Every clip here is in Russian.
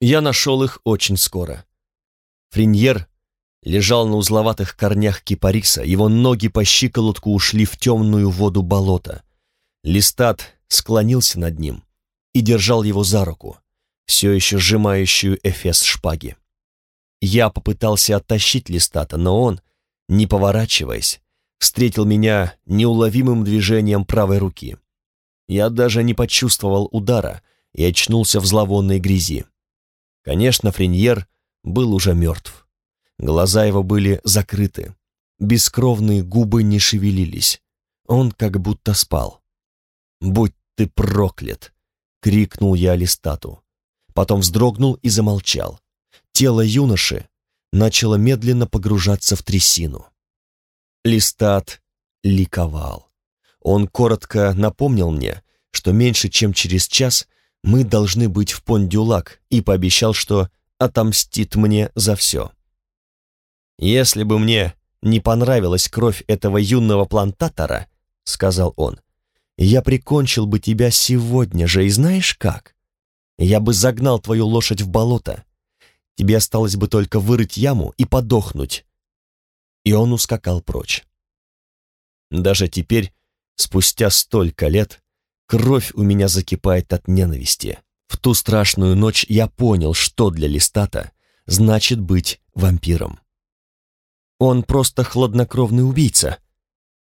Я нашел их очень скоро. Френьер лежал на узловатых корнях кипариса, его ноги по щиколотку ушли в темную воду болота. Листат склонился над ним и держал его за руку, все еще сжимающую эфес шпаги. Я попытался оттащить Листата, но он, не поворачиваясь, встретил меня неуловимым движением правой руки. Я даже не почувствовал удара и очнулся в зловонной грязи. Конечно, Френьер был уже мертв. Глаза его были закрыты, бескровные губы не шевелились. Он как будто спал. «Будь ты проклят!» — крикнул я Листату. Потом вздрогнул и замолчал. Тело юноши начало медленно погружаться в трясину. Листат ликовал. Он коротко напомнил мне, что меньше чем через час мы должны быть в Пондюлак и пообещал, что отомстит мне за все. «Если бы мне не понравилась кровь этого юного плантатора, — сказал он, — я прикончил бы тебя сегодня же, и знаешь как? Я бы загнал твою лошадь в болото. Тебе осталось бы только вырыть яму и подохнуть, и он ускакал прочь. Даже теперь, спустя столько лет, кровь у меня закипает от ненависти. В ту страшную ночь я понял, что для Листата значит быть вампиром. Он просто хладнокровный убийца.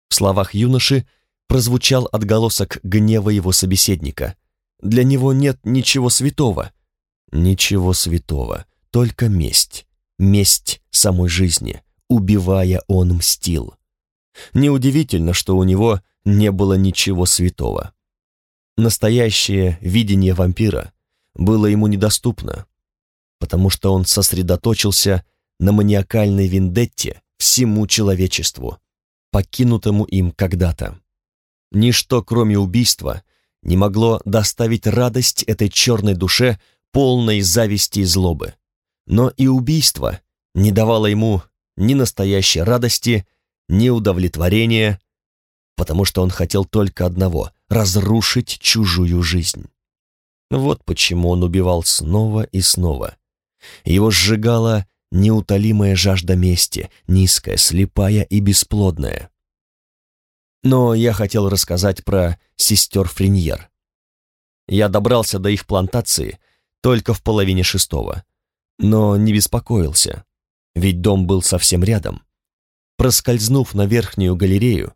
В словах юноши прозвучал отголосок гнева его собеседника. Для него нет ничего святого. Ничего святого, только месть. Месть самой жизни. Убивая, он мстил. Неудивительно, что у него не было ничего святого. Настоящее видение вампира было ему недоступно, потому что он сосредоточился на маниакальной вендетте всему человечеству, покинутому им когда-то. Ничто, кроме убийства, не могло доставить радость этой черной душе, полной зависти и злобы. Но и убийство не давало ему ни настоящей радости, ни удовлетворения, потому что он хотел только одного — разрушить чужую жизнь. Вот почему он убивал снова и снова. Его сжигала неутолимая жажда мести, низкая, слепая и бесплодная. Но я хотел рассказать про сестер Френьер. Я добрался до их плантации только в половине шестого, но не беспокоился ведь дом был совсем рядом. Проскользнув на верхнюю галерею,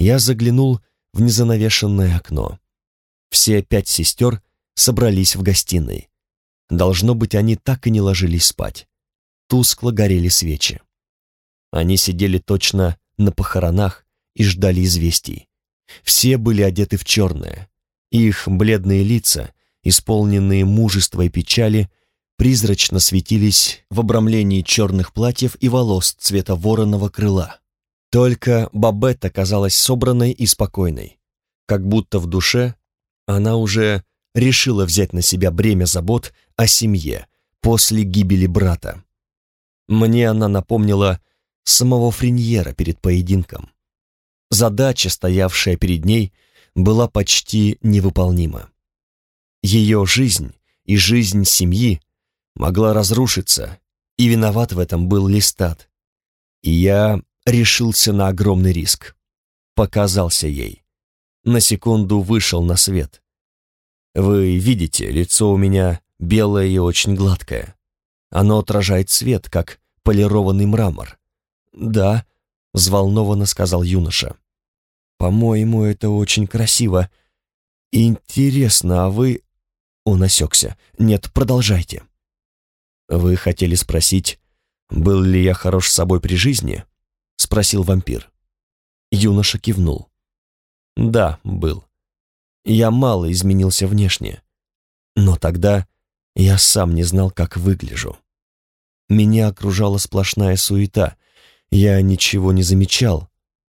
я заглянул в незанавешенное окно. Все пять сестер собрались в гостиной. Должно быть, они так и не ложились спать. Тускло горели свечи. Они сидели точно на похоронах и ждали известий. Все были одеты в черное. Их бледные лица, исполненные мужества и печали, призрачно светились в обрамлении черных платьев и волос цвета вороного крыла. Только Бабетта казалась собранной и спокойной, как будто в душе она уже решила взять на себя бремя забот о семье после гибели брата. Мне она напомнила самого Френьера перед поединком. Задача, стоявшая перед ней, была почти невыполнима. Ее жизнь и жизнь семьи могла разрушиться, и виноват в этом был Листат. И я решился на огромный риск. Показался ей. На секунду вышел на свет. Вы видите, лицо у меня белое и очень гладкое. Оно отражает свет, как полированный мрамор. «Да», — взволнованно сказал юноша. «По-моему, это очень красиво. Интересно, а вы...» Он осекся. «Нет, продолжайте». «Вы хотели спросить, был ли я хорош с собой при жизни?» — спросил вампир. Юноша кивнул. «Да, был. Я мало изменился внешне. Но тогда я сам не знал, как выгляжу. Меня окружала сплошная суета. Я ничего не замечал,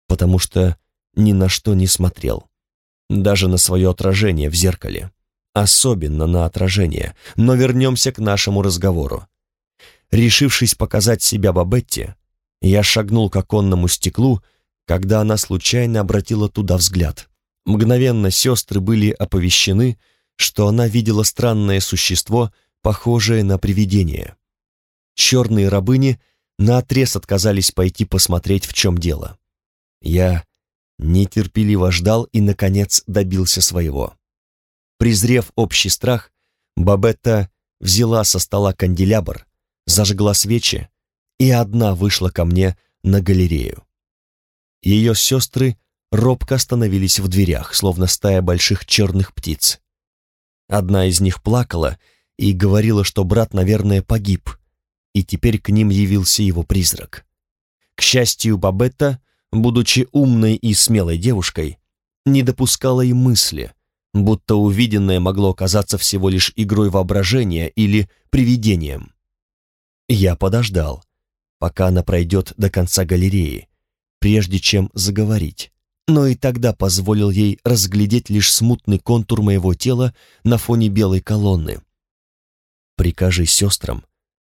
потому что ни на что не смотрел. Даже на свое отражение в зеркале особенно на отражение, но вернемся к нашему разговору. Решившись показать себя Бабетте, я шагнул к оконному стеклу, когда она случайно обратила туда взгляд. Мгновенно сестры были оповещены, что она видела странное существо, похожее на привидение. Черные рабыни наотрез отказались пойти посмотреть, в чем дело. Я нетерпеливо ждал и, наконец, добился своего. Презрев общий страх, Бабетта взяла со стола канделябр, зажгла свечи и одна вышла ко мне на галерею. Ее сестры робко остановились в дверях, словно стая больших черных птиц. Одна из них плакала и говорила, что брат, наверное, погиб, и теперь к ним явился его призрак. К счастью, Бабетта, будучи умной и смелой девушкой, не допускала и мысли, будто увиденное могло оказаться всего лишь игрой воображения или привидением. Я подождал, пока она пройдет до конца галереи, прежде чем заговорить, но и тогда позволил ей разглядеть лишь смутный контур моего тела на фоне белой колонны. «Прикажи сестрам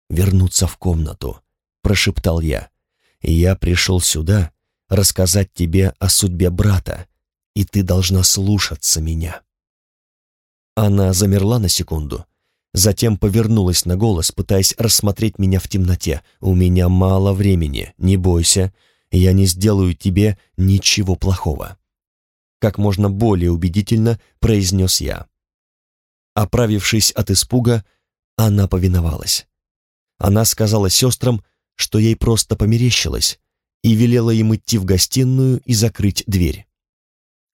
вернуться в комнату», — прошептал я. «Я пришел сюда рассказать тебе о судьбе брата, и ты должна слушаться меня». Она замерла на секунду, затем повернулась на голос, пытаясь рассмотреть меня в темноте. «У меня мало времени, не бойся, я не сделаю тебе ничего плохого». Как можно более убедительно произнес я. Оправившись от испуга, она повиновалась. Она сказала сестрам, что ей просто померещилось, и велела им идти в гостиную и закрыть дверь.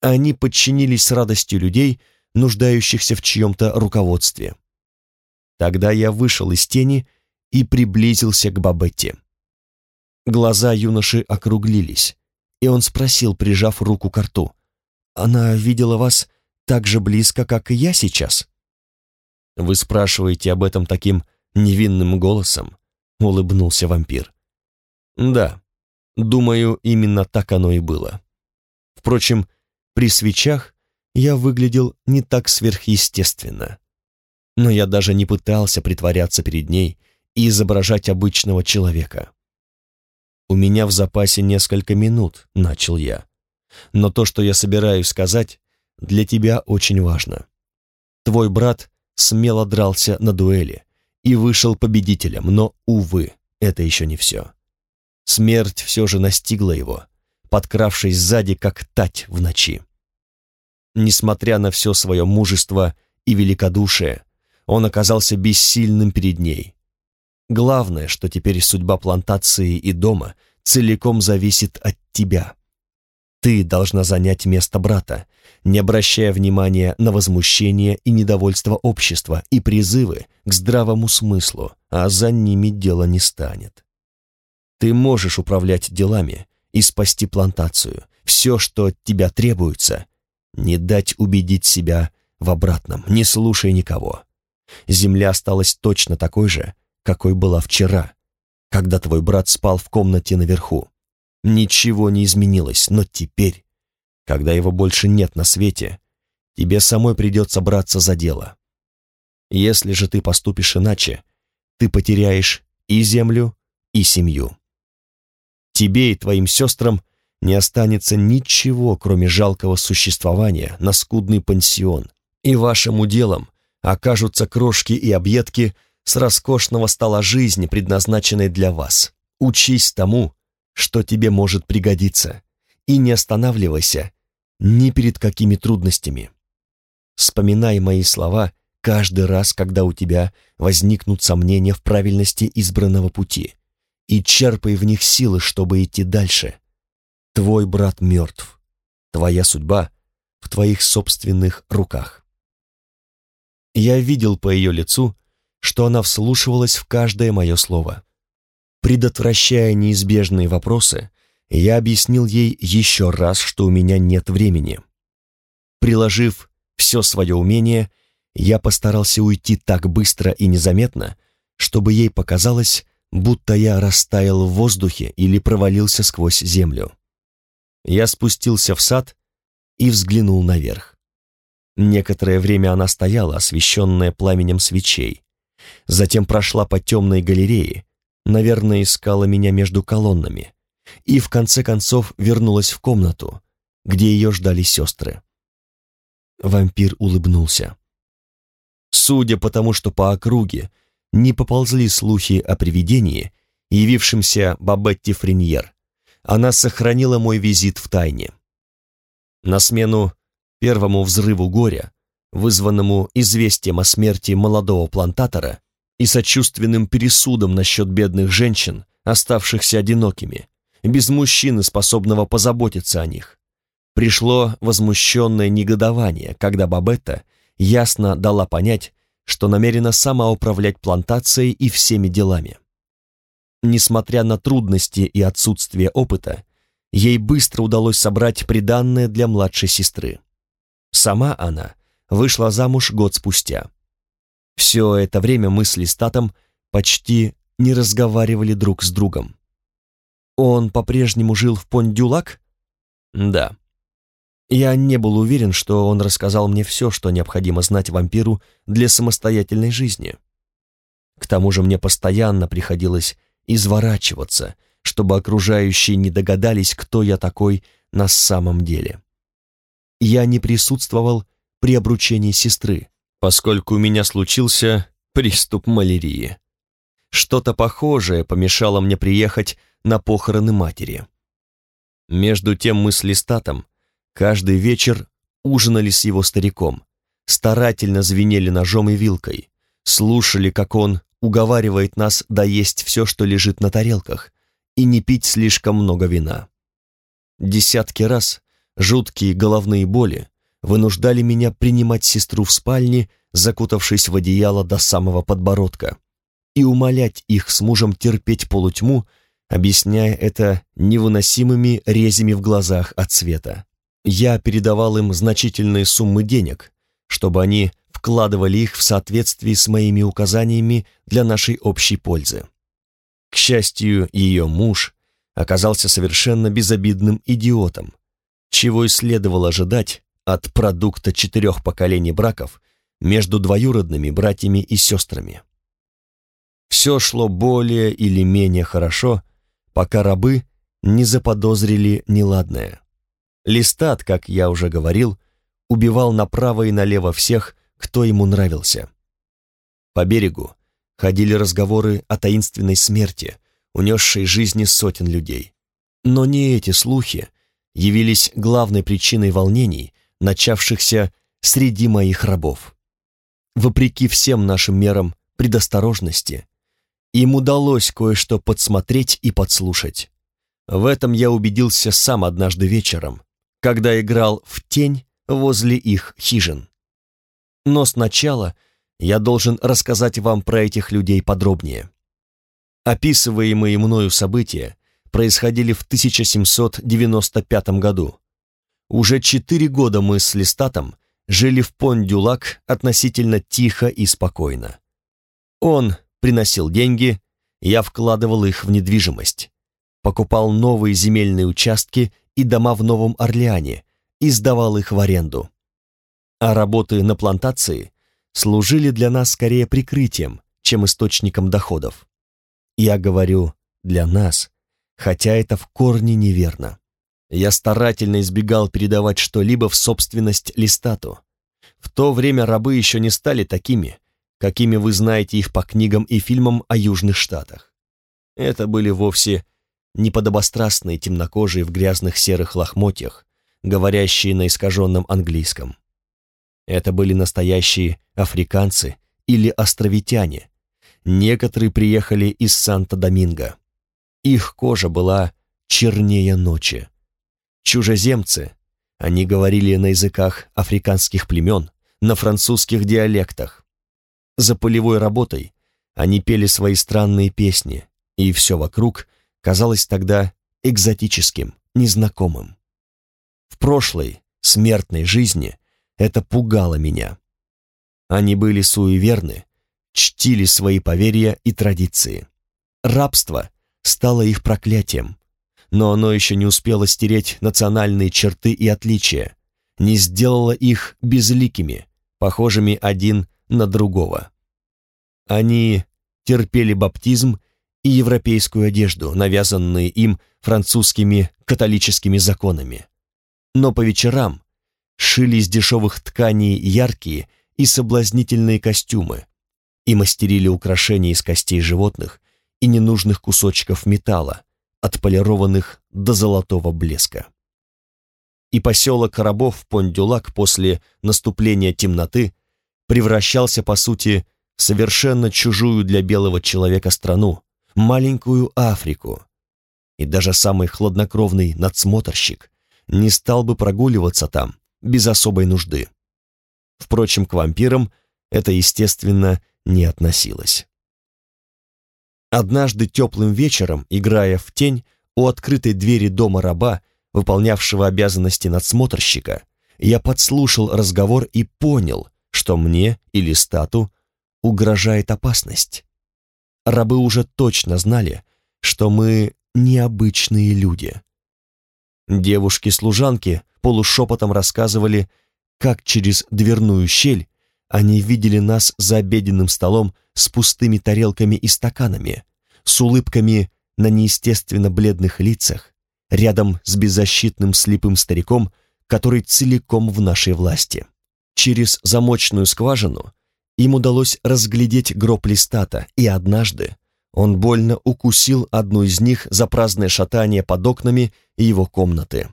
Они подчинились с радостью людей, нуждающихся в чьем-то руководстве. Тогда я вышел из тени и приблизился к Бабетте. Глаза юноши округлились, и он спросил, прижав руку к рту, «Она видела вас так же близко, как и я сейчас?» «Вы спрашиваете об этом таким невинным голосом?» — улыбнулся вампир. «Да, думаю, именно так оно и было. Впрочем, при свечах я выглядел не так сверхъестественно. Но я даже не пытался притворяться перед ней и изображать обычного человека. «У меня в запасе несколько минут», — начал я. «Но то, что я собираюсь сказать, для тебя очень важно. Твой брат смело дрался на дуэли и вышел победителем, но, увы, это еще не все. Смерть все же настигла его, подкравшись сзади, как тать в ночи. Несмотря на все свое мужество и великодушие, он оказался бессильным перед ней, Главное, что теперь судьба плантации и дома целиком зависит от тебя. Ты должна занять место брата, не обращая внимания на возмущение и недовольство общества и призывы к здравому смыслу, а за ними дело не станет. Ты можешь управлять делами и спасти плантацию. Все, что от тебя требуется, не дать убедить себя в обратном, не слушай никого. Земля осталась точно такой же, какой была вчера, когда твой брат спал в комнате наверху. Ничего не изменилось, но теперь, когда его больше нет на свете, тебе самой придется браться за дело. Если же ты поступишь иначе, ты потеряешь и землю, и семью. Тебе и твоим сестрам не останется ничего, кроме жалкого существования на скудный пансион, и вашим уделом окажутся крошки и объедки с роскошного стола жизни, предназначенной для вас. Учись тому, что тебе может пригодиться, и не останавливайся ни перед какими трудностями. Вспоминай мои слова каждый раз, когда у тебя возникнут сомнения в правильности избранного пути, и черпай в них силы, чтобы идти дальше. Твой брат мертв, твоя судьба в твоих собственных руках. Я видел по ее лицу, что она вслушивалась в каждое мое слово. Предотвращая неизбежные вопросы, я объяснил ей еще раз, что у меня нет времени. Приложив все свое умение, я постарался уйти так быстро и незаметно, чтобы ей показалось, будто я растаял в воздухе или провалился сквозь землю. Я спустился в сад и взглянул наверх. Некоторое время она стояла, освещенная пламенем свечей, затем прошла по темной галерее, наверное, искала меня между колоннами, и в конце концов вернулась в комнату, где ее ждали сестры. Вампир улыбнулся. Судя по тому, что по округе не поползли слухи о привидении, явившемся Бабетти Френьер, она сохранила мой визит в тайне. На смену первому взрыву горя, вызванному известием о смерти молодого плантатора и сочувственным пересудом насчет бедных женщин, оставшихся одинокими, без мужчины, способного позаботиться о них, пришло возмущенное негодование, когда Бабетта ясно дала понять, что намерена сама управлять плантацией и всеми делами. Несмотря на трудности и отсутствие опыта, ей быстро удалось собрать приданное для младшей сестры. Сама она вышла замуж год спустя. Все это время мы с Листатом почти не разговаривали друг с другом. Он по-прежнему жил в Пондюлак? Да. Я не был уверен, что он рассказал мне все, что необходимо знать вампиру для самостоятельной жизни. К тому же мне постоянно приходилось изворачиваться, чтобы окружающие не догадались, кто я такой на самом деле. Я не присутствовал при обручении сестры, поскольку у меня случился приступ малярии. Что-то похожее помешало мне приехать на похороны матери. Между тем мы с Листатом каждый вечер ужинали с его стариком, старательно звенели ножом и вилкой, слушали, как он уговаривает нас доесть все, что лежит на тарелках, и не пить слишком много вина. Десятки раз жуткие головные боли вынуждали меня принимать сестру в спальне, закутавшись в одеяло до самого подбородка, и умолять их с мужем терпеть полутьму, объясняя это невыносимыми резями в глазах от света. Я передавал им значительные суммы денег, чтобы они вкладывали их в соответствии с моими указаниями для нашей общей пользы. К счастью, ее муж оказался совершенно безобидным идиотом, чего и следовало ожидать от продукта четырех поколений браков между двоюродными братьями и сестрами. Все шло более или менее хорошо, пока рабы не заподозрили неладное. Листат, как я уже говорил, убивал направо и налево всех, кто ему нравился. По берегу ходили разговоры о таинственной смерти, унесшей жизни сотен людей. Но не эти слухи явились главной причиной волнений, начавшихся среди моих рабов. Вопреки всем нашим мерам предосторожности, им удалось кое-что подсмотреть и подслушать. В этом я убедился сам однажды вечером, когда играл в тень возле их хижин. Но сначала я должен рассказать вам про этих людей подробнее. Описываемые мною события происходили в 1795 году. Уже четыре года мы с Листатом жили в Пондюлак относительно тихо и спокойно. Он приносил деньги, я вкладывал их в недвижимость, покупал новые земельные участки и дома в Новом Орлеане и сдавал их в аренду а работы на плантации служили для нас скорее прикрытием, чем источником доходов. Я говорю «для нас», хотя это в корне неверно. Я старательно избегал передавать что-либо в собственность листату. В то время рабы еще не стали такими, какими вы знаете их по книгам и фильмам о Южных Штатах. Это были вовсе не подобострастные темнокожие в грязных серых лохмотьях, говорящие на искаженном английском. Это были настоящие африканцы или островитяне. Некоторые приехали из Санто-Доминго. Их кожа была чернее ночи. Чужеземцы, они говорили на языках африканских племен, на французских диалектах. За полевой работой они пели свои странные песни, и все вокруг казалось тогда экзотическим, незнакомым. В прошлой, смертной жизни это пугало меня. Они были суеверны, чтили свои поверья и традиции. Рабство стало их проклятием, но оно еще не успело стереть национальные черты и отличия, не сделало их безликими, похожими один на другого. Они терпели баптизм и европейскую одежду, навязанные им французскими католическими законами. Но по вечерам шили из дешевых тканей яркие и соблазнительные костюмы, и мастерили украшения из костей животных и ненужных кусочков металла, отполированных до золотого блеска. И поселок рабов Пондюлак после наступления темноты превращался, по сути, в совершенно чужую для белого человека страну, маленькую Африку. И даже самый хладнокровный надсмотрщик не стал бы прогуливаться там без особой нужды. Впрочем, к вампирам это, естественно, не относилось. Однажды теплым вечером, играя в тень у открытой двери дома раба, выполнявшего обязанности надсмотрщика, я подслушал разговор и понял, что мне или стату угрожает опасность. Рабы уже точно знали, что мы необычные люди. Девушки-служанки полушепотом рассказывали, как через дверную щель они видели нас за обеденным столом с пустыми тарелками и стаканами, с улыбками на неестественно бледных лицах, рядом с беззащитным слепым стариком, который целиком в нашей власти. Через замочную скважину им удалось разглядеть гроб листата, и однажды он больно укусил одну из них за праздное шатание под окнами его комнаты.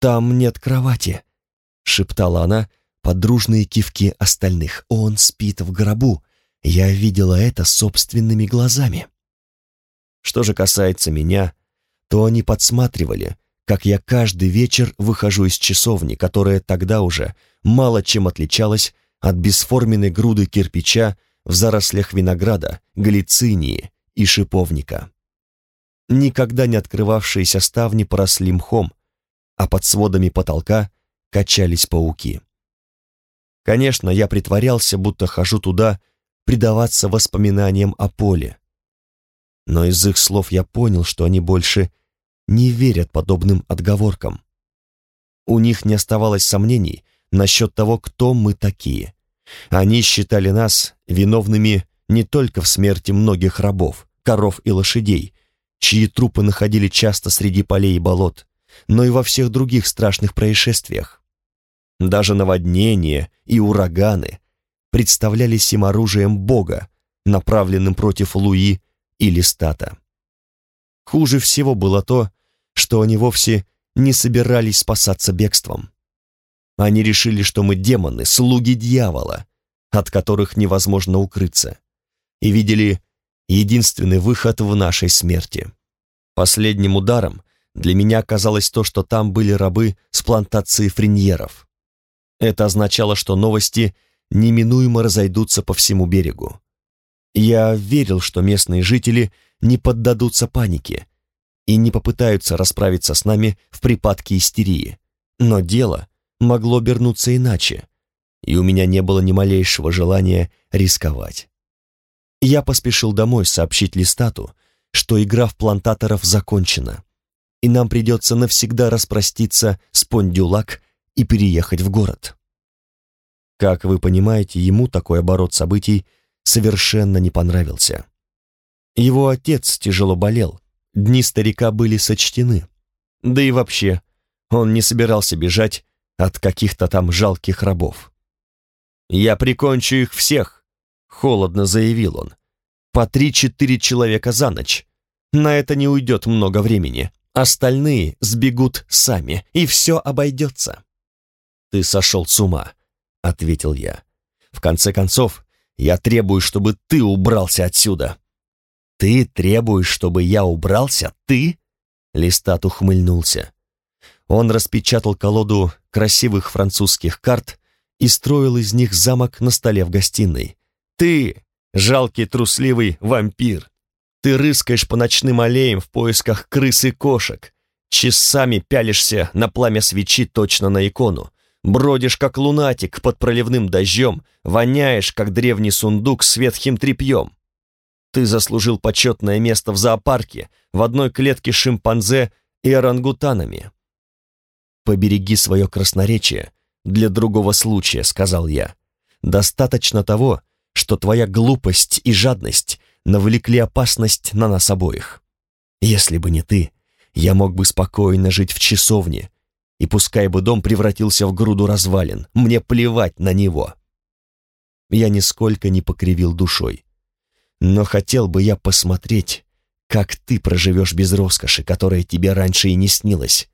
«Там нет кровати», — шептала она под дружные кивки остальных. «Он спит в гробу. Я видела это собственными глазами». Что же касается меня, то они подсматривали, как я каждый вечер выхожу из часовни, которая тогда уже мало чем отличалась от бесформенной груды кирпича в зарослях винограда, галицинии и шиповника. Никогда не открывавшиеся ставни поросли мхом, а под сводами потолка качались пауки. Конечно, я притворялся, будто хожу туда предаваться воспоминаниям о поле, но из их слов я понял, что они больше не верят подобным отговоркам. У них не оставалось сомнений насчет того, кто мы такие. Они считали нас виновными не только в смерти многих рабов, коров и лошадей, чьи трупы находили часто среди полей и болот, но и во всех других страшных происшествиях. Даже наводнения и ураганы представлялись им оружием Бога, направленным против Луи или стата. Хуже всего было то, что они вовсе не собирались спасаться бегством. Они решили, что мы демоны, слуги дьявола, от которых невозможно укрыться, и видели единственный выход в нашей смерти. Последним ударом для меня оказалось то, что там были рабы с плантации френьеров. Это означало, что новости неминуемо разойдутся по всему берегу. Я верил, что местные жители не поддадутся панике и не попытаются расправиться с нами в припадке истерии. Но дело могло обернуться иначе, и у меня не было ни малейшего желания рисковать. Я поспешил домой сообщить Листату, что игра в плантаторов закончена, и нам придется навсегда распроститься с Пондюлак и переехать в город. Как вы понимаете, ему такой оборот событий совершенно не понравился. Его отец тяжело болел, дни старика были сочтены. Да и вообще, он не собирался бежать от каких-то там жалких рабов. «Я прикончу их всех», — холодно заявил он. «По три-четыре человека за ночь. На это не уйдет много времени. Остальные сбегут сами, и все обойдется». «Ты сошел с ума», — ответил я. «В конце концов, я требую, чтобы ты убрался отсюда». «Ты требуешь, чтобы я убрался? Ты?» Листат ухмыльнулся. Он распечатал колоду красивых французских карт и строил из них замок на столе в гостиной. «Ты, жалкий трусливый вампир! Ты рыскаешь по ночным аллеям в поисках крыс и кошек, часами пялишься на пламя свечи точно на икону, Бродишь, как лунатик, под проливным дождем, воняешь, как древний сундук с ветхим тряпьем. Ты заслужил почетное место в зоопарке, в одной клетке с шимпанзе и орангутанами. «Побереги свое красноречие для другого случая», — сказал я. «Достаточно того, что твоя глупость и жадность навлекли опасность на нас обоих. Если бы не ты, я мог бы спокойно жить в часовне, и пускай бы дом превратился в груду развалин, мне плевать на него. я нисколько не покривил душой. Но хотел бы я посмотреть, как ты проживешь без роскоши, которая тебе раньше и не снилась.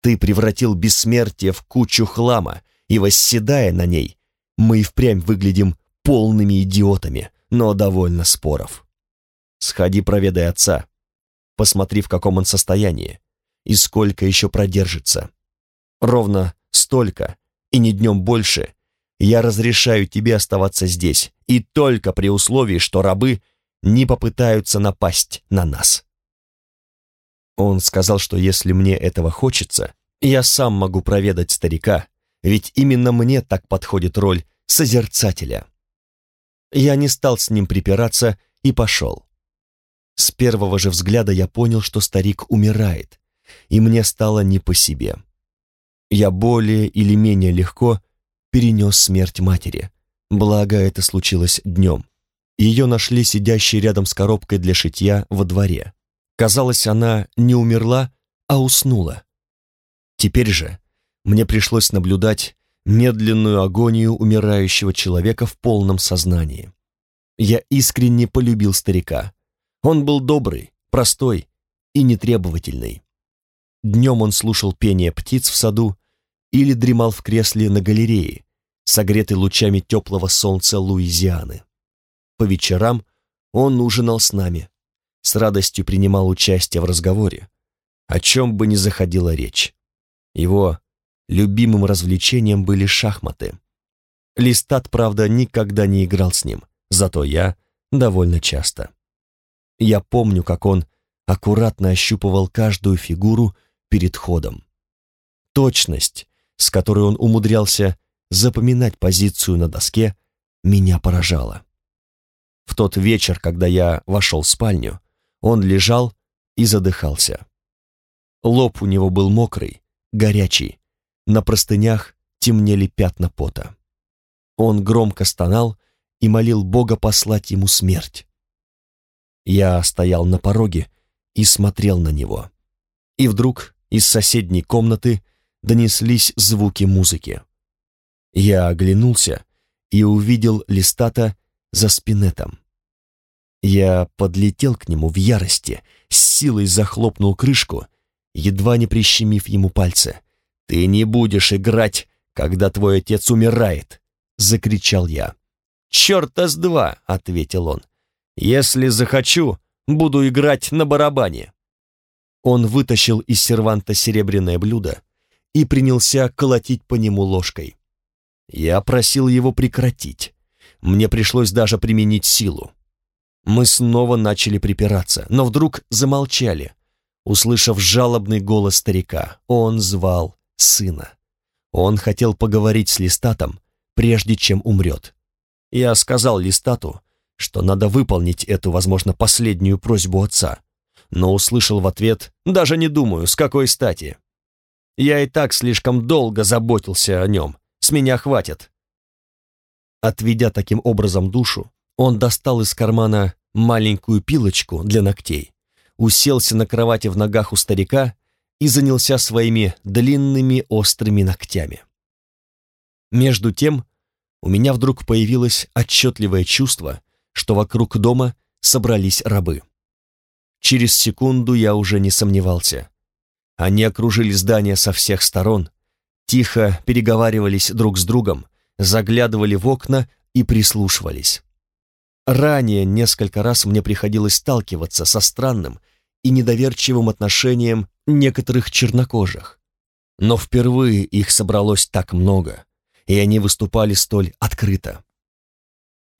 Ты превратил бессмертие в кучу хлама, и, восседая на ней, мы и впрямь выглядим полными идиотами, но довольно споров. Сходи проведай отца, посмотри, в каком он состоянии, и сколько еще продержится. Ровно столько, и не днем больше, я разрешаю тебе оставаться здесь, и только при условии, что рабы не попытаются напасть на нас. Он сказал, что если мне этого хочется, я сам могу проведать старика, ведь именно мне так подходит роль созерцателя. Я не стал с ним припираться и пошел. С первого же взгляда я понял, что старик умирает, и мне стало не по себе. Я более или менее легко перенес смерть матери. Благо, это случилось днем. Ее нашли сидящей рядом с коробкой для шитья во дворе. Казалось, она не умерла, а уснула. Теперь же мне пришлось наблюдать медленную агонию умирающего человека в полном сознании. Я искренне полюбил старика. Он был добрый, простой и нетребовательный. Днем он слушал пение птиц в саду, или дремал в кресле на галерее, согретый лучами теплого солнца Луизианы. По вечерам он ужинал с нами, с радостью принимал участие в разговоре, о чем бы ни заходила речь. Его любимым развлечением были шахматы. Листат, правда, никогда не играл с ним, зато я довольно часто. Я помню, как он аккуратно ощупывал каждую фигуру перед ходом. Точность, с которой он умудрялся запоминать позицию на доске, меня поражало. В тот вечер, когда я вошел в спальню, он лежал и задыхался. Лоб у него был мокрый, горячий, на простынях темнели пятна пота. Он громко стонал и молил Бога послать ему смерть. Я стоял на пороге и смотрел на него. И вдруг из соседней комнаты донеслись звуки музыки. Я оглянулся и увидел Листата за спинетом. Я подлетел к нему в ярости, с силой захлопнул крышку, едва не прищемив ему пальцы. «Ты не будешь играть, когда твой отец умирает!» — закричал я. «Черта с два!» — ответил он. «Если захочу, буду играть на барабане». Он вытащил из серванта серебряное блюдо, и принялся колотить по нему ложкой. Я просил его прекратить. Мне пришлось даже применить силу. Мы снова начали припираться, но вдруг замолчали, услышав жалобный голос старика. Он звал сына. Он хотел поговорить с Листатом, прежде чем умрет. Я сказал Листату, что надо выполнить эту, возможно, последнюю просьбу отца, но услышал в ответ «Даже не думаю, с какой стати». Я и так слишком долго заботился о нем. С меня хватит. Отведя таким образом душу, он достал из кармана маленькую пилочку для ногтей, уселся на кровати в ногах у старика и занялся своими длинными острыми ногтями. Между тем, у меня вдруг появилось отчетливое чувство, что вокруг дома собрались рабы. Через секунду я уже не сомневался. Они окружили здание со всех сторон, тихо переговаривались друг с другом, заглядывали в окна и прислушивались. Ранее несколько раз мне приходилось сталкиваться со странным и недоверчивым отношением некоторых чернокожих. Но впервые их собралось так много, и они выступали столь открыто.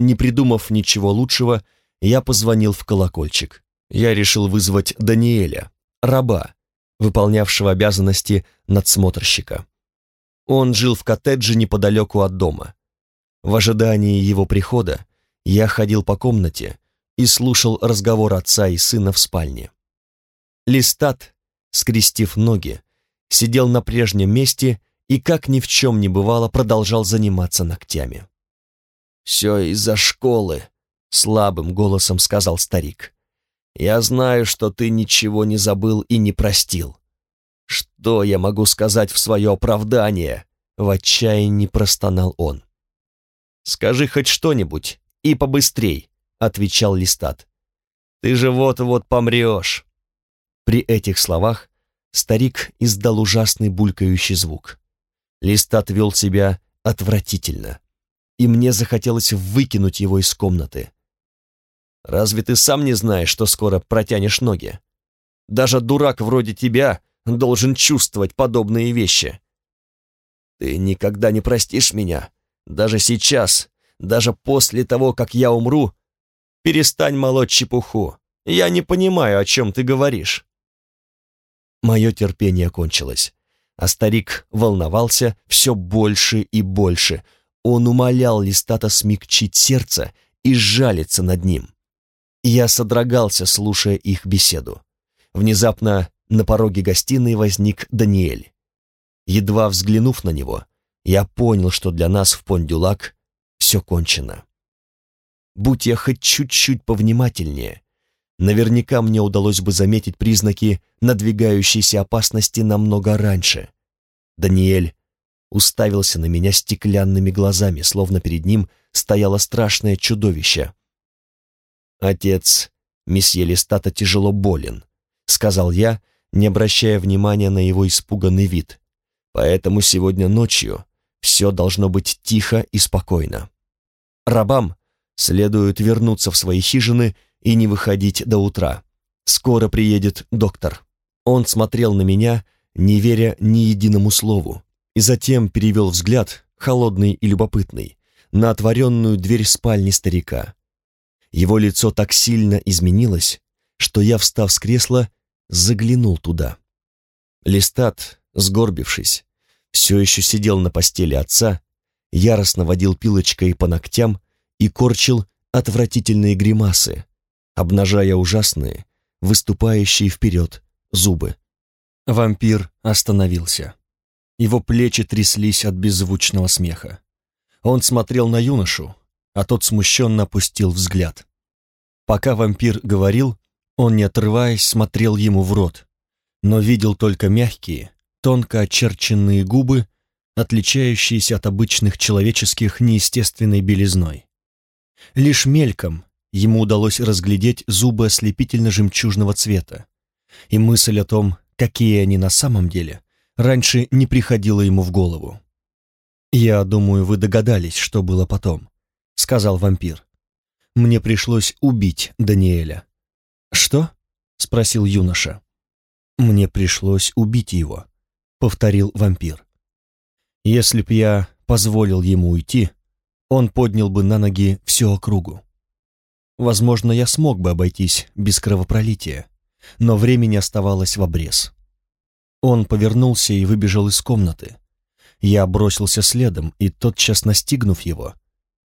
Не придумав ничего лучшего, я позвонил в колокольчик. Я решил вызвать Даниэля, раба, выполнявшего обязанности надсмотрщика. Он жил в коттедже неподалеку от дома. В ожидании его прихода я ходил по комнате и слушал разговор отца и сына в спальне. Листат, скрестив ноги, сидел на прежнем месте и, как ни в чем не бывало, продолжал заниматься ногтями. «Все из-за школы», — слабым голосом сказал старик. Я знаю, что ты ничего не забыл и не простил. Что я могу сказать в свое оправдание?» В отчаянии простонал он. Скажи хоть что-нибудь и побыстрей, отвечал Листат. Ты же вот-вот помрешь. При этих словах старик издал ужасный булькающий звук. Листат вел себя отвратительно, и мне захотелось выкинуть его из комнаты. Разве ты сам не знаешь, что скоро протянешь ноги? Даже дурак вроде тебя должен чувствовать подобные вещи. Ты никогда не простишь меня, даже сейчас, даже после того, как я умру. Перестань молоть чепуху. Я не понимаю, о чем ты говоришь. Мое терпение кончилось, а старик волновался все больше и больше. Он умолял Листата смягчить сердце и сжалиться над ним. Я содрогался, слушая их беседу. Внезапно на пороге гостиной возник Даниэль. Едва взглянув на него, я понял, что для нас в Пондюлак все кончено. Будь я хоть чуть-чуть повнимательнее, наверняка мне удалось бы заметить признаки надвигающейся опасности намного раньше. Даниэль уставился на меня стеклянными глазами, словно перед ним стояло страшное чудовище. «Отец месье Листата тяжело болен», — сказал я, не обращая внимания на его испуганный вид. «Поэтому сегодня ночью все должно быть тихо и спокойно. Рабам следует вернуться в свои хижины и не выходить до утра. Скоро приедет доктор». Он смотрел на меня, не веря ни единому слову, и затем перевел взгляд, холодный и любопытный, на отворенную дверь спальни старика. Его лицо так сильно изменилось, что я, встав с кресла, заглянул туда. Листат, сгорбившись, все еще сидел на постели отца, яростно водил пилочкой по ногтям и корчил отвратительные гримасы, обнажая ужасные, выступающие вперед зубы. Вампир остановился. Его плечи тряслись от беззвучного смеха. Он смотрел на юношу, а тот смущенно опустил взгляд. Пока вампир говорил, он, не отрываясь, смотрел ему в рот, но видел только мягкие, тонко очерченные губы, отличающиеся от обычных человеческих неестественной белизной. Лишь мельком ему удалось разглядеть зубы ослепительно-жемчужного цвета, и мысль о том, какие они на самом деле, раньше не приходила ему в голову. «Я думаю, вы догадались, что было потом», — сказал вампир. «Мне пришлось убить Даниэля». «Что?» — спросил юноша. «Мне пришлось убить его», — повторил вампир. «Если б я позволил ему уйти, он поднял бы на ноги всю округу. Возможно, я смог бы обойтись без кровопролития, но времени оставалось в обрез. Он повернулся и выбежал из комнаты. Я бросился следом и, тотчас настигнув его,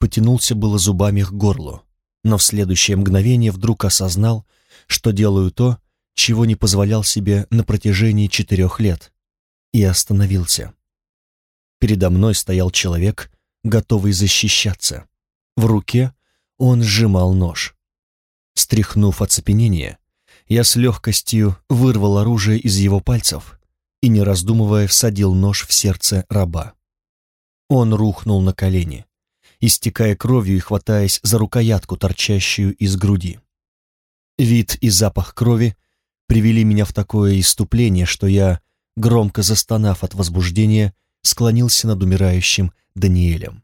потянулся было зубами к горлу, но в следующее мгновение вдруг осознал, что делаю то, чего не позволял себе на протяжении четырех лет, и остановился. Передо мной стоял человек, готовый защищаться. В руке он сжимал нож. Стряхнув оцепенение, я с легкостью вырвал оружие из его пальцев и, не раздумывая, всадил нож в сердце раба. Он рухнул на колени истекая кровью и хватаясь за рукоятку, торчащую из груди. Вид и запах крови привели меня в такое иступление, что я, громко застонав от возбуждения, склонился над умирающим Даниэлем.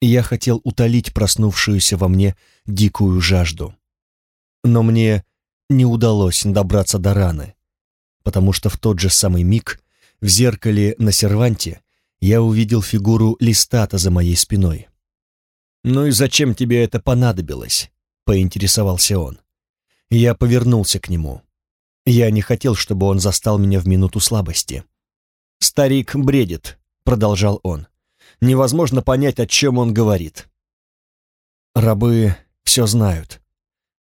Я хотел утолить проснувшуюся во мне дикую жажду. Но мне не удалось добраться до раны, потому что в тот же самый миг в зеркале на серванте я увидел фигуру листата за моей спиной. «Ну и зачем тебе это понадобилось?» — поинтересовался он. Я повернулся к нему. Я не хотел, чтобы он застал меня в минуту слабости. «Старик бредит», — продолжал он. «Невозможно понять, о чем он говорит». «Рабы все знают.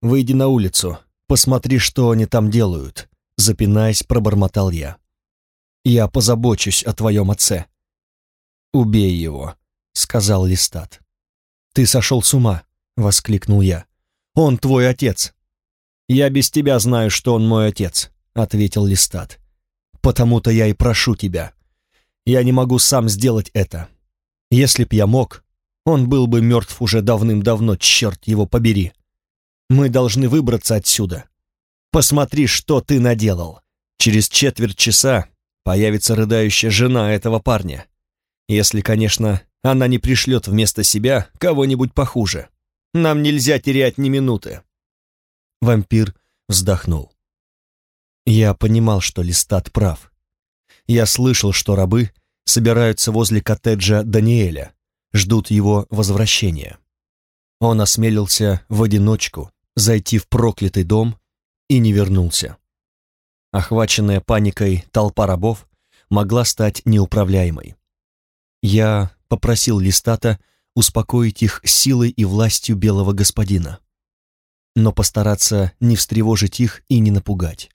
Выйди на улицу, посмотри, что они там делают», — запинаясь, пробормотал я. «Я позабочусь о твоем отце». «Убей его», — сказал Листат. «Ты сошел с ума!» — воскликнул я. «Он твой отец!» «Я без тебя знаю, что он мой отец», — ответил Листат. «Потому-то я и прошу тебя. Я не могу сам сделать это. Если б я мог, он был бы мертв уже давным-давно, черт его побери. Мы должны выбраться отсюда. Посмотри, что ты наделал. Через четверть часа появится рыдающая жена этого парня. Если, конечно, она не пришлет вместо себя кого-нибудь похуже. Нам нельзя терять ни минуты. Вампир вздохнул. Я понимал, что Листат прав. Я слышал, что рабы собираются возле коттеджа Даниэля, ждут его возвращения. Он осмелился в одиночку зайти в проклятый дом и не вернулся. Охваченная паникой толпа рабов могла стать неуправляемой. Я попросил Листата успокоить их силой и властью белого господина, но постараться не встревожить их и не напугать.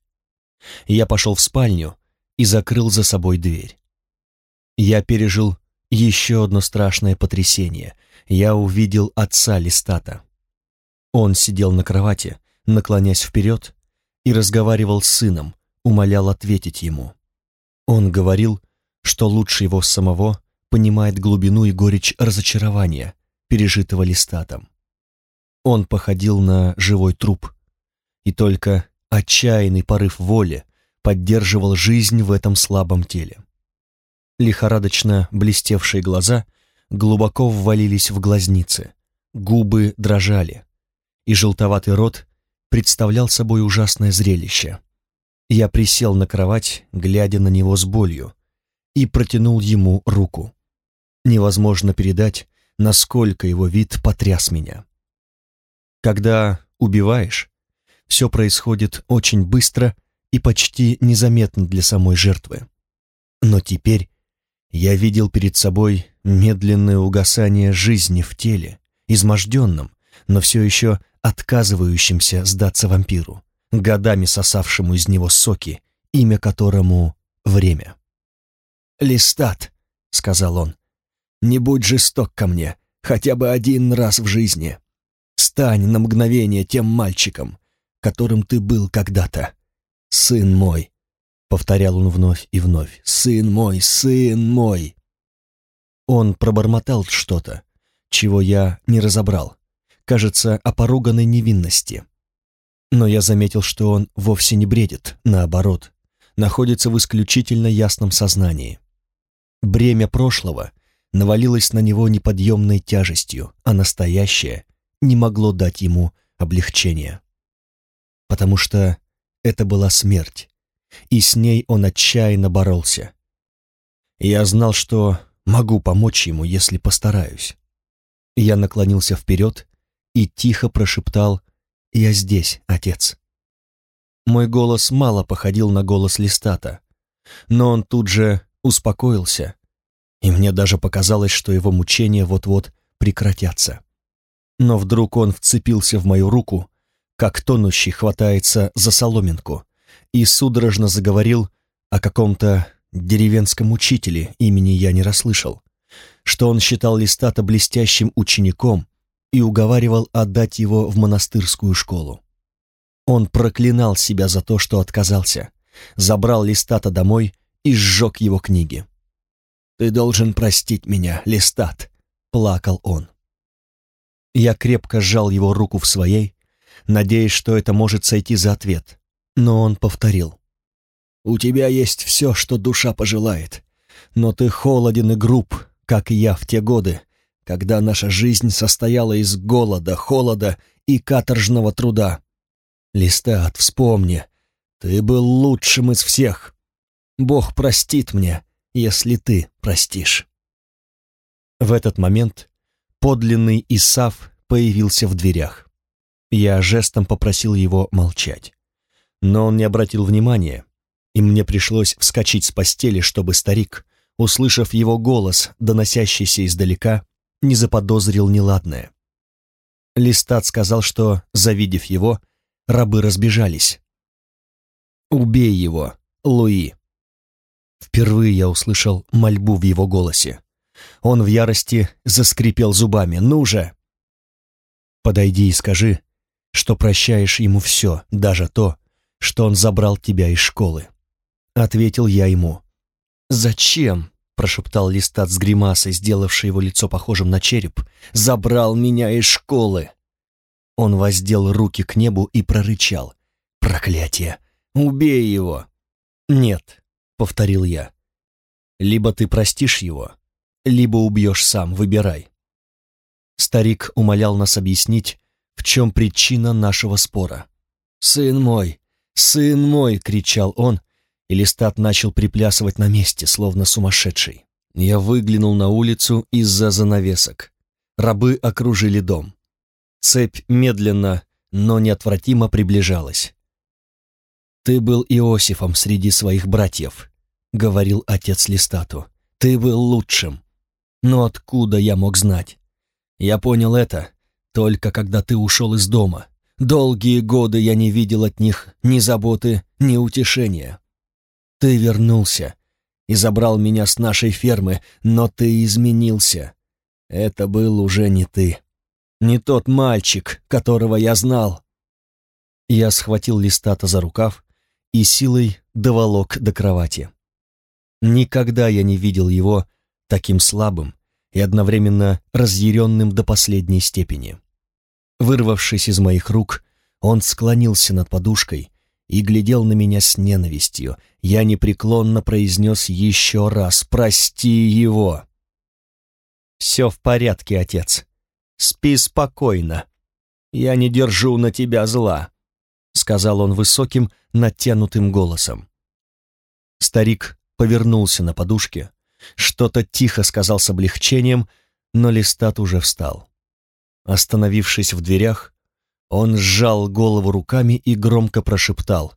Я пошел в спальню и закрыл за собой дверь. Я пережил еще одно страшное потрясение. Я увидел отца Листата. Он сидел на кровати, наклонясь вперед, и разговаривал с сыном, умолял ответить ему. Он говорил, что лучше его самого понимает глубину и горечь разочарования, пережитого листатом. Он походил на живой труп, и только отчаянный порыв воли поддерживал жизнь в этом слабом теле. Лихорадочно блестевшие глаза глубоко ввалились в глазницы, губы дрожали, и желтоватый рот представлял собой ужасное зрелище. Я присел на кровать, глядя на него с болью, и протянул ему руку. Невозможно передать, насколько его вид потряс меня. Когда убиваешь, все происходит очень быстро и почти незаметно для самой жертвы. Но теперь я видел перед собой медленное угасание жизни в теле, изможденном, но все еще отказывающимся сдаться вампиру, годами сосавшему из него соки, имя которому — время. «Листат», — сказал он, не будь жесток ко мне, хотя бы один раз в жизни. Стань на мгновение тем мальчиком, которым ты был когда-то. Сын мой, — повторял он вновь и вновь, — сын мой, сын мой. Он пробормотал что-то, чего я не разобрал, кажется, о поруганной невинности. Но я заметил, что он вовсе не бредит, наоборот, находится в исключительно ясном сознании. Бремя прошлого навалилось на него неподъемной тяжестью, а настоящее не могло дать ему облегчения. Потому что это была смерть, и с ней он отчаянно боролся. Я знал, что могу помочь ему, если постараюсь. Я наклонился вперед и тихо прошептал «Я здесь, отец». Мой голос мало походил на голос Листата, но он тут же успокоился и мне даже показалось, что его мучения вот-вот прекратятся. Но вдруг он вцепился в мою руку, как тонущий хватается за соломинку, и судорожно заговорил о каком-то деревенском учителе, имени я не расслышал, что он считал Листата блестящим учеником и уговаривал отдать его в монастырскую школу. Он проклинал себя за то, что отказался, забрал Листата домой и сжег его книги. «Ты должен простить меня, Листат», — плакал он. Я крепко сжал его руку в своей, надеясь, что это может сойти за ответ, но он повторил. «У тебя есть все, что душа пожелает, но ты холоден и груб, как и я в те годы, когда наша жизнь состояла из голода, холода и каторжного труда. Листат, вспомни, ты был лучшим из всех. Бог простит мне, если ты простишь. В этот момент подлинный Исав появился в дверях. Я жестом попросил его молчать. Но он не обратил внимания, и мне пришлось вскочить с постели, чтобы старик, услышав его голос, доносящийся издалека, не заподозрил неладное. Листат сказал, что, завидев его, рабы разбежались. «Убей его, Луи!» Впервые я услышал мольбу в его голосе. Он в ярости заскрипел зубами. «Ну же!» «Подойди и скажи, что прощаешь ему все, даже то, что он забрал тебя из школы». Ответил я ему. «Зачем?» — прошептал Листат с гримасой, сделавший его лицо похожим на череп, забрал меня из школы. Он воздел руки к небу и прорычал. «Проклятие! Убей его!» «Нет», — повторил я. «Либо ты простишь его, либо убьешь сам, выбирай». Старик умолял нас объяснить, в чем причина нашего спора. «Сын мой! Сын мой!» — кричал он, и Листат начал приплясывать на месте, словно сумасшедший. Я выглянул на улицу из-за занавесок. Рабы окружили дом. Цепь медленно, но неотвратимо приближалась. «Ты был Иосифом среди своих братьев», — говорил отец Листату. «Ты был лучшим. Но откуда я мог знать? Я понял это только когда ты ушел из дома. Долгие годы я не видел от них ни заботы, ни утешения. Ты вернулся и забрал меня с нашей фермы, но ты изменился. Это был уже не ты. Не тот мальчик, которого я знал. Я схватил Листата за рукав и силой доволок до кровати. Никогда я не видел его таким слабым и одновременно разъяренным до последней степени. Вырвавшись из моих рук, он склонился над подушкой и глядел на меня с ненавистью. Я непреклонно произнес еще раз «Прости его!» «Все в порядке, отец. Спи спокойно. Я не держу на тебя зла», — сказал он высоким, натянутым голосом. Старик повернулся на подушке, что-то тихо сказал с облегчением, но Листат уже встал. Остановившись в дверях, он сжал голову руками и громко прошептал.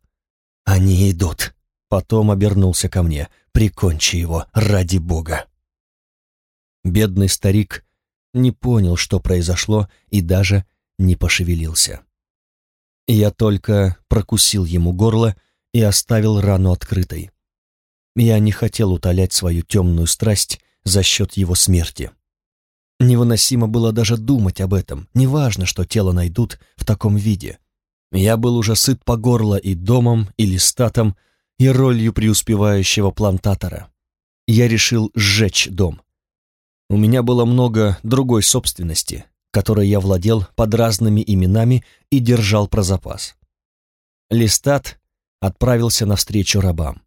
«Они идут!» Потом обернулся ко мне. «Прикончи его, ради Бога!» Бедный старик не понял, что произошло, и даже не пошевелился. Я только прокусил ему горло и оставил рану открытой. Я не хотел утолять свою темную страсть за счет его смерти. Невыносимо было даже думать об этом, неважно, что тело найдут в таком виде. Я был уже сыт по горло и домом, и листатом, и ролью преуспевающего плантатора. Я решил сжечь дом. У меня было много другой собственности, которой я владел под разными именами и держал про запас. Листат отправился навстречу рабам.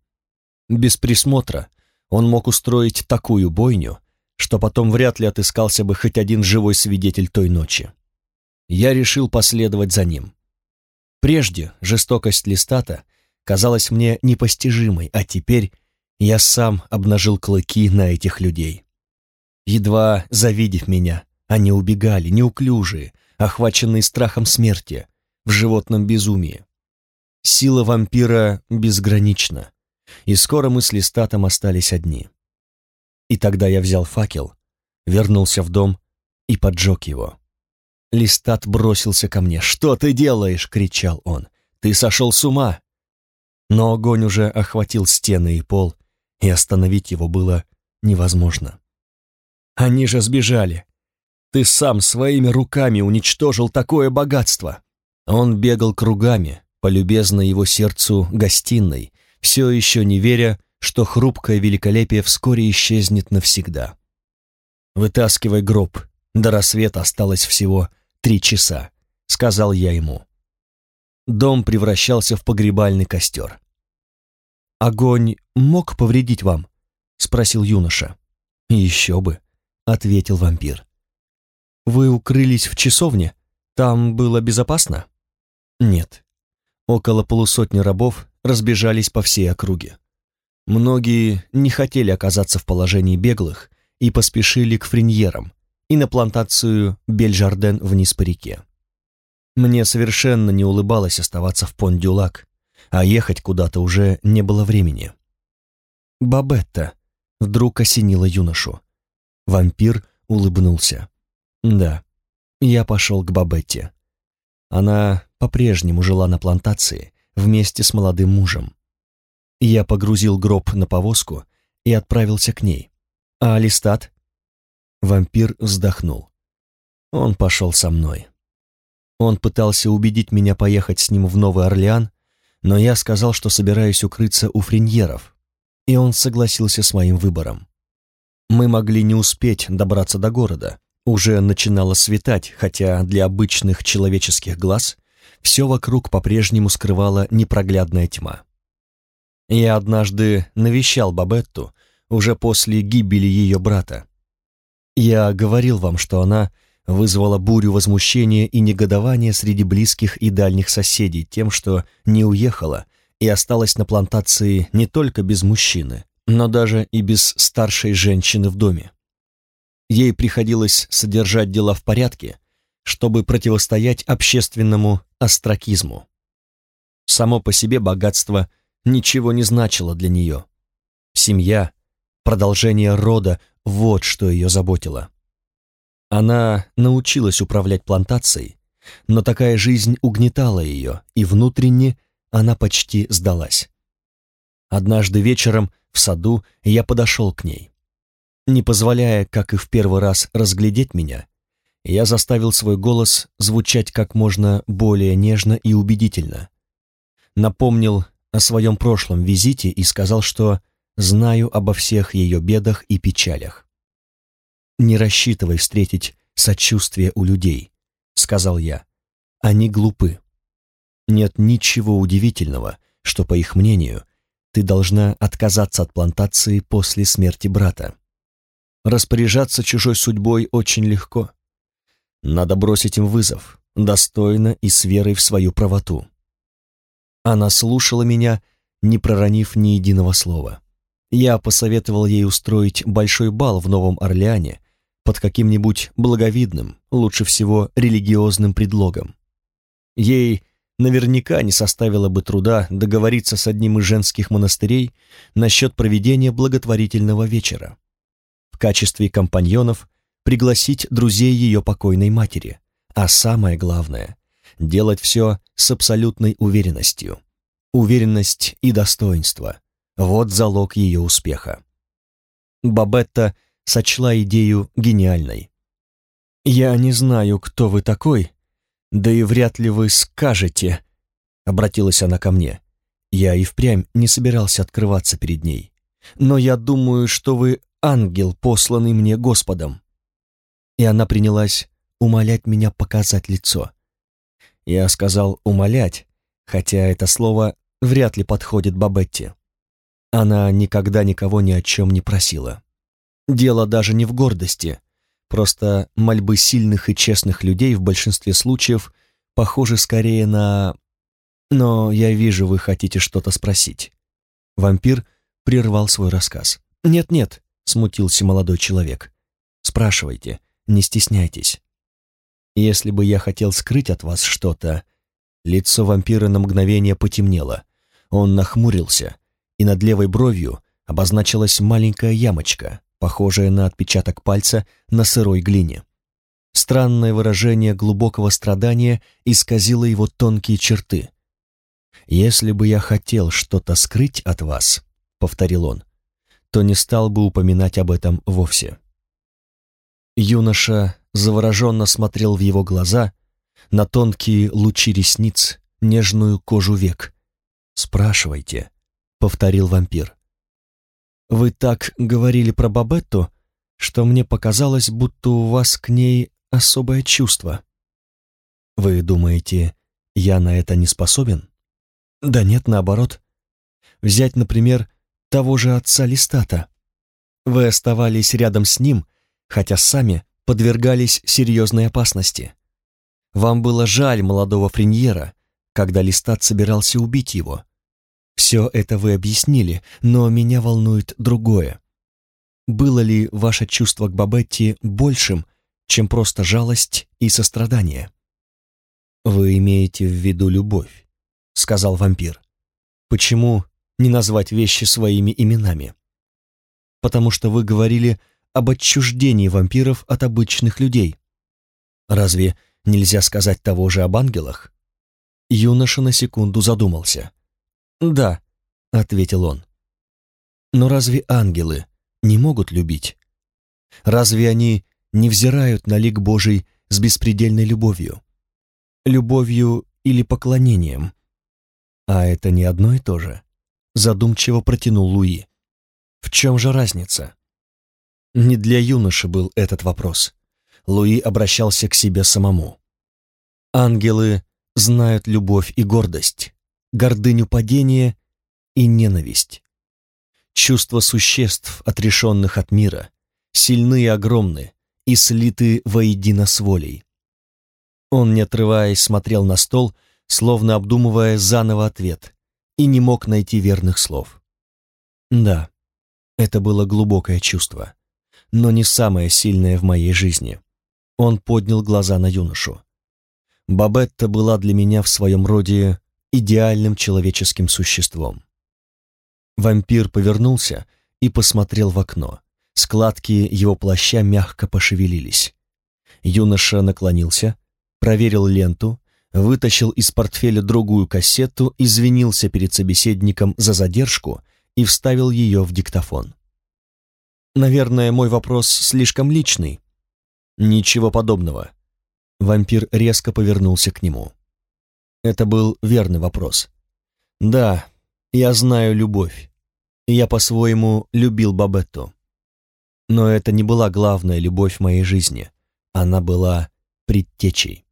Без присмотра он мог устроить такую бойню, что потом вряд ли отыскался бы хоть один живой свидетель той ночи. Я решил последовать за ним. Прежде жестокость Листата казалась мне непостижимой, а теперь я сам обнажил клыки на этих людей. Едва завидев меня, они убегали, неуклюжие, охваченные страхом смерти, в животном безумии. Сила вампира безгранична, и скоро мы с Листатом остались одни. И тогда я взял факел, вернулся в дом и поджег его. Листат бросился ко мне. «Что ты делаешь?» — кричал он. «Ты сошел с ума!» Но огонь уже охватил стены и пол, и остановить его было невозможно. «Они же сбежали! Ты сам своими руками уничтожил такое богатство!» Он бегал кругами по любезной его сердцу гостиной, все еще не веря, что хрупкое великолепие вскоре исчезнет навсегда. «Вытаскивай гроб, до рассвета осталось всего три часа», — сказал я ему. Дом превращался в погребальный костер. «Огонь мог повредить вам?» — спросил юноша. «Еще бы», — ответил вампир. «Вы укрылись в часовне? Там было безопасно?» «Нет. Около полусотни рабов разбежались по всей округе. Многие не хотели оказаться в положении беглых и поспешили к френьерам и на плантацию Бельжарден вниз по реке. Мне совершенно не улыбалось оставаться в Пон-Дюлак, а ехать куда-то уже не было времени. «Бабетта», — вдруг осенила юношу. Вампир улыбнулся. «Да, я пошел к Бабетте. Она по-прежнему жила на плантации, вместе с молодым мужем. Я погрузил гроб на повозку и отправился к ней. А Алистат? Вампир вздохнул. Он пошел со мной. Он пытался убедить меня поехать с ним в Новый Орлеан, но я сказал, что собираюсь укрыться у френьеров, и он согласился с моим выбором. Мы могли не успеть добраться до города. Уже начинало светать, хотя для обычных человеческих глаз все вокруг по-прежнему скрывала непроглядная тьма. Я однажды навещал Бабетту уже после гибели ее брата. Я говорил вам, что она вызвала бурю возмущения и негодования среди близких и дальних соседей тем, что не уехала и осталась на плантации не только без мужчины, но даже и без старшей женщины в доме. Ей приходилось содержать дела в порядке, чтобы противостоять общественному остракизму. Само по себе богатство ничего не значило для нее. Семья, продолжение рода — вот что ее заботило. Она научилась управлять плантацией, но такая жизнь угнетала ее, и внутренне она почти сдалась. Однажды вечером в саду я подошел к ней. Не позволяя, как и в первый раз, разглядеть меня, я заставил свой голос звучать как можно более нежно и убедительно. Напомнил о своем прошлом визите и сказал, что знаю обо всех ее бедах и печалях. «Не рассчитывай встретить сочувствие у людей», — сказал я. «Они глупы. Нет ничего удивительного, что, по их мнению, ты должна отказаться от плантации после смерти брата. Распоряжаться чужой судьбой очень легко. Надо бросить им вызов, достойно и с верой в свою правоту. Она слушала меня, не проронив ни единого слова. Я посоветовал ей устроить большой бал в Новом Орлеане под каким-нибудь благовидным, лучше всего религиозным предлогом. Ей наверняка не составило бы труда договориться с одним из женских монастырей насчет проведения благотворительного вечера. В качестве компаньонов пригласить друзей ее покойной матери, а самое главное — делать все с абсолютной уверенностью. Уверенность и достоинство — вот залог ее успеха. Бабетта сочла идею гениальной. «Я не знаю, кто вы такой, да и вряд ли вы скажете», — обратилась она ко мне. Я и впрямь не собирался открываться перед ней. «Но я думаю, что вы ангел, посланный мне Господом и она принялась умолять меня показать лицо. Я сказал «умолять», хотя это слово вряд ли подходит Бабетте. Она никогда никого ни о чем не просила. Дело даже не в гордости, просто мольбы сильных и честных людей в большинстве случаев похожи скорее на... Но я вижу, вы хотите что-то спросить. Вампир прервал свой рассказ. «Нет-нет», — смутился молодой человек. «Спрашивайте, не стесняйтесь. Если бы я хотел скрыть от вас что-то...» Лицо вампира на мгновение потемнело. Он нахмурился, и над левой бровью обозначилась маленькая ямочка, похожая на отпечаток пальца на сырой глине. Странное выражение глубокого страдания исказило его тонкие черты. «Если бы я хотел что-то скрыть от вас», — повторил он, — то не стал бы упоминать об этом вовсе. Юноша завороженно смотрел в его глаза, на тонкие лучи ресниц, нежную кожу век. «Спрашивайте», — повторил вампир. «Вы так говорили про Бабетту, что мне показалось, будто у вас к ней особое чувство. Вы думаете, я на это не способен? Да нет, наоборот. Взять, например, того же отца Листата. Вы оставались рядом с ним, хотя сами подвергались серьезной опасности. Вам было жаль молодого френьера, когда Листат собирался убить его. Все это вы объяснили, но меня волнует другое. Было ли ваше чувство к Бабетти большим, чем просто жалость и сострадание? «Вы имеете в виду любовь», — сказал вампир. «Почему не назвать вещи своими именами?» «Потому что вы говорили об отчуждении вампиров от обычных людей. Разве нельзя сказать того же об ангелах? Юноша на секунду задумался. «Да», — ответил он. «Но разве ангелы не могут любить? Разве они не взирают на лик Божий с беспредельной любовью? Любовью или поклонением? А это не одно и то же?» Задумчиво протянул Луи. «В чем же разница?» Не для юноши был этот вопрос. Луи обращался к себе самому. Ангелы знают любовь и гордость, гордыню падения и ненависть. Чувства существ, отрешенных от мира, сильны и огромны, и слиты воедино с волей. Он, не отрываясь, смотрел на стол, словно обдумывая заново ответ, и не мог найти верных слов. Да, это было глубокое чувство, но не самое сильное в моей жизни. Он поднял глаза на юношу. Бабетта была для меня в своем роде идеальным человеческим существом. Вампир повернулся и посмотрел в окно. Складки его плаща мягко пошевелились. Юноша наклонился, проверил ленту, вытащил из портфеля другую кассету, извинился перед собеседником за задержку и вставил ее в диктофон. «Наверное, мой вопрос слишком личный». «Ничего подобного». Вампир резко повернулся к нему. Это был верный вопрос. «Да, я знаю любовь. Я по-своему любил Бабетту. Но это не была главная любовь в моей жизни. Она была предтечей.